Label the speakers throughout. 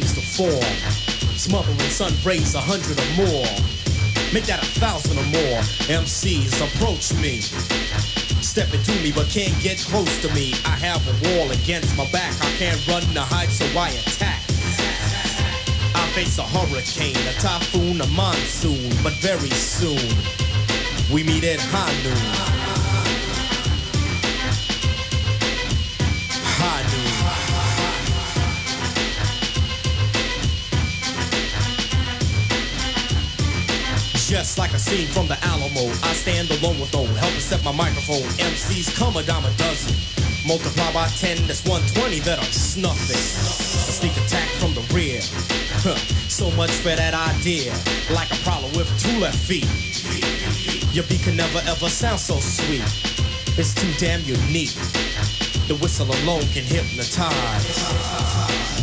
Speaker 1: seems to form, smothering sun rays a hundred or more. Make that a thousand or more. MCs approach me, stepping to me, but can't get close to me. I have a wall against my back. I can't run the hide, so I attack. I face a hurricane, a typhoon, a monsoon, but very soon we meet at high noon. Just like a scene from the Alamo, I stand alone with no help except my microphone. MCs come a dime a dozen. Multiply by 10, that's 120 that I'm snuffing. A sneak attack from the rear. So much for that idea. Like a problem with two left feet. Your beat can never ever sound so sweet. It's too damn unique. The whistle alone can hypnotize.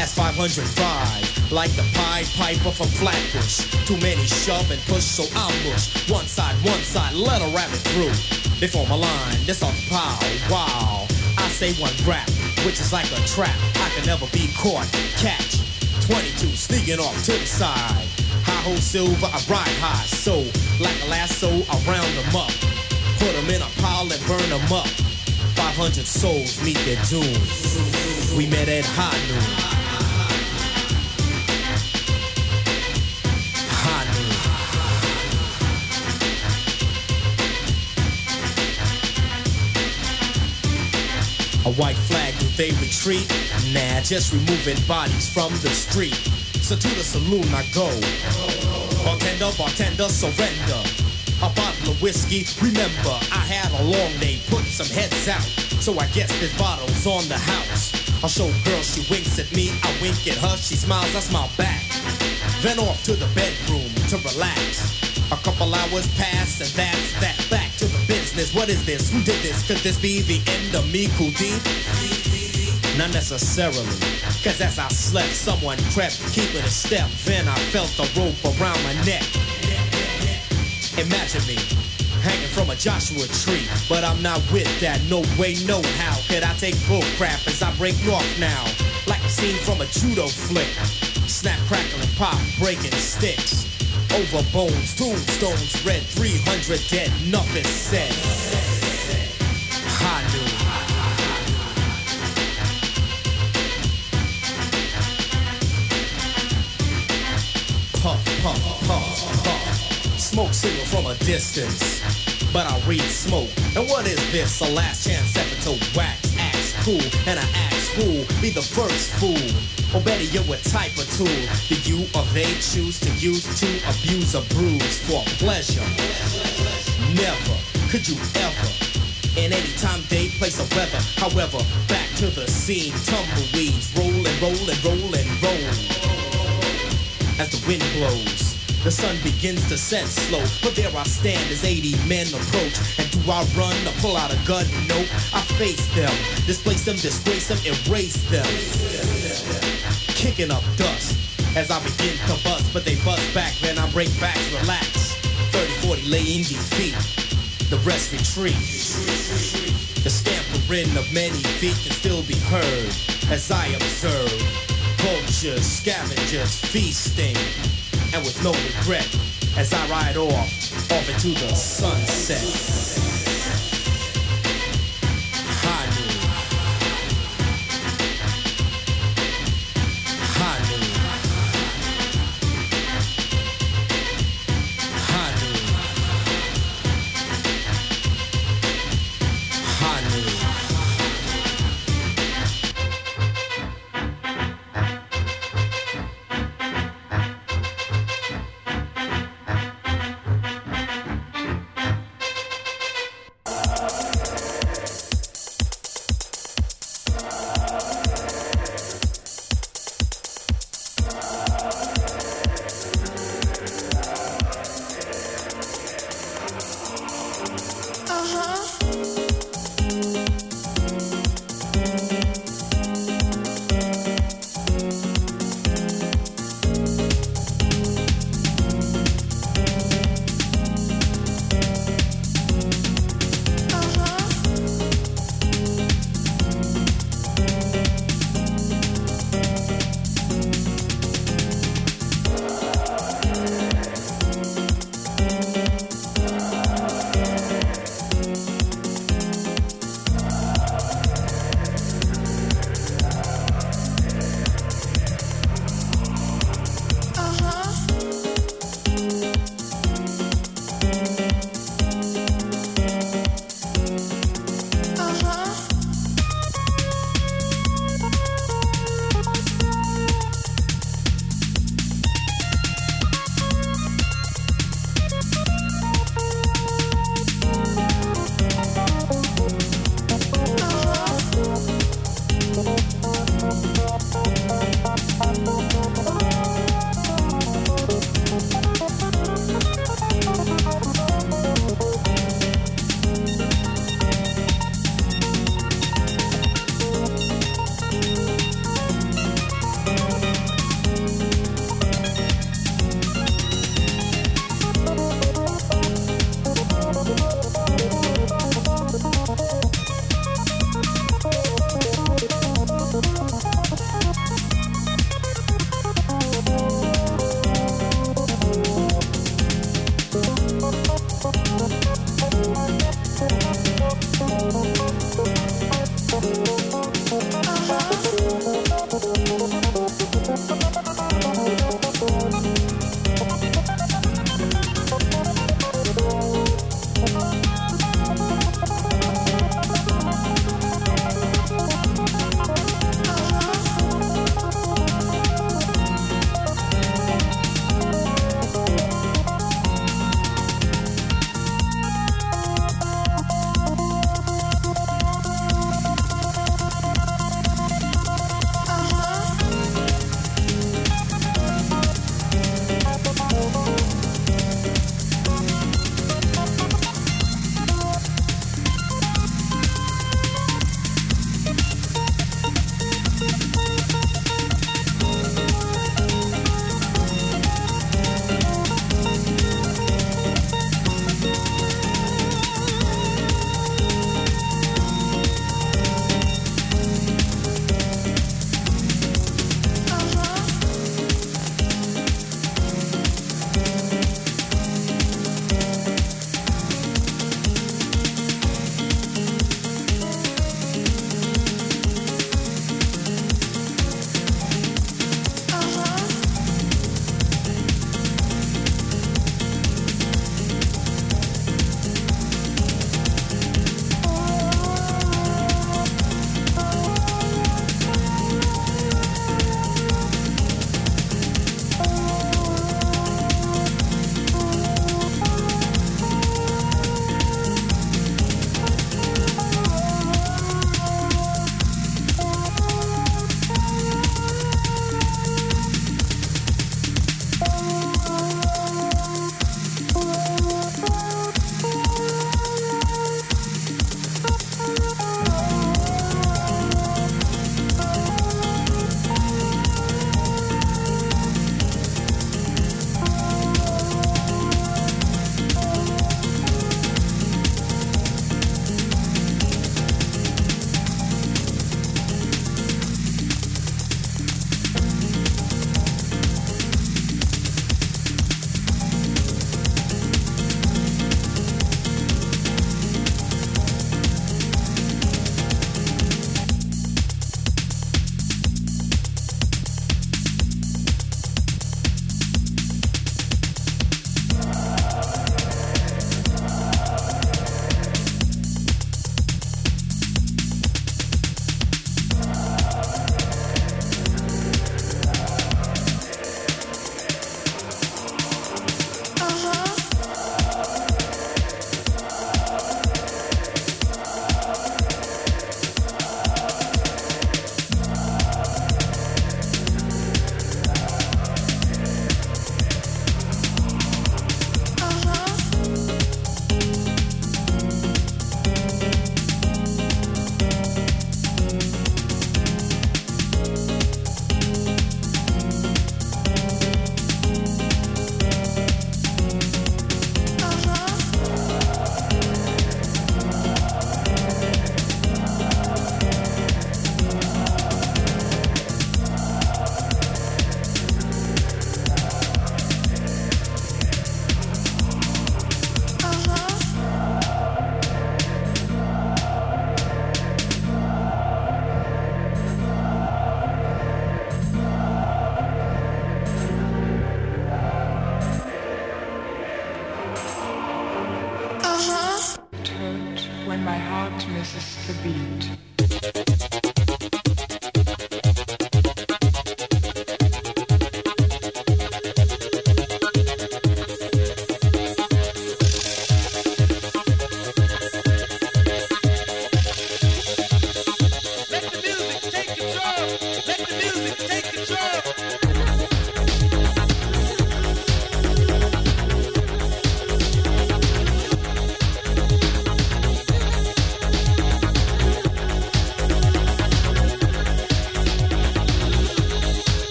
Speaker 1: As 505, like the Pied Piper from Flatbush. Too many shove and push, so I'll mush. One side, one side, let a rabbit through. They form a line, this on pow, wow. I say one rap, which is like a trap. I can never be caught. Catch 22 sneaking off to the side. High ho silver, I ride high, so like a lasso, I round them up. Put them in a pile and burn them up. 500 souls meet their doom. We met at high noon. A white flag, do they retreat? Nah, just removing bodies from the street. So to the saloon I go. Bartender, bartender, surrender. A bottle of whiskey, remember, I had a long day, put some heads out. So I guess this bottle's on the house. I show girl, she winks at me, I wink at her, she smiles, I smile back. Then off to the bedroom to relax. A couple hours pass and that's that. Back to the business. What is this? Who did this? Could this be the end of me, Cool D? Not necessarily. Cause as I slept, someone crept, keeping a step. Then I felt the rope around my neck. Imagine me hanging from a Joshua tree. But I'm not with that, no way, no how. Could I take bull crap as I break north now? Like a scene from a judo flick. Snap, crackle, and pop, breaking sticks. Over bones, tombstones, red 300 dead, nothing said. Puff, puff. Smoke signal from a distance. But I read smoke. And what is this? A last chance effort to wax, axe cool. And I ask who be the first fool. Or better you're a type of tool that you or they choose to use to abuse a bruise for pleasure? Never could you ever. and any time, day, place, or weather. However, back to the scene. Tumbleweeds roll and roll and roll and roll as the wind blows. The sun begins to set slow, but there I stand as 80 men approach. And do I run or pull out a gun? Nope, I face them, displace them, disgrace them, erase them. Kicking up dust as I begin to bust, but they bust back, then I break back, relax. 30, 40 lay in feet the rest retreat. The scampering of many feet can still be heard as I observe. Vultures, scavengers, feasting, and with no regret as I ride off, off into the sunset. Uh-huh. when my heart
Speaker 2: misses the
Speaker 3: beat.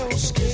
Speaker 3: so scared.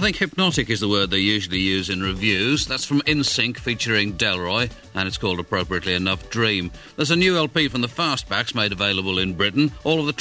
Speaker 4: I think hypnotic is the word they usually use in reviews. That's from InSync featuring Delroy, and it's called appropriately enough Dream. There's a new LP from the Fastbacks made available in Britain. All of the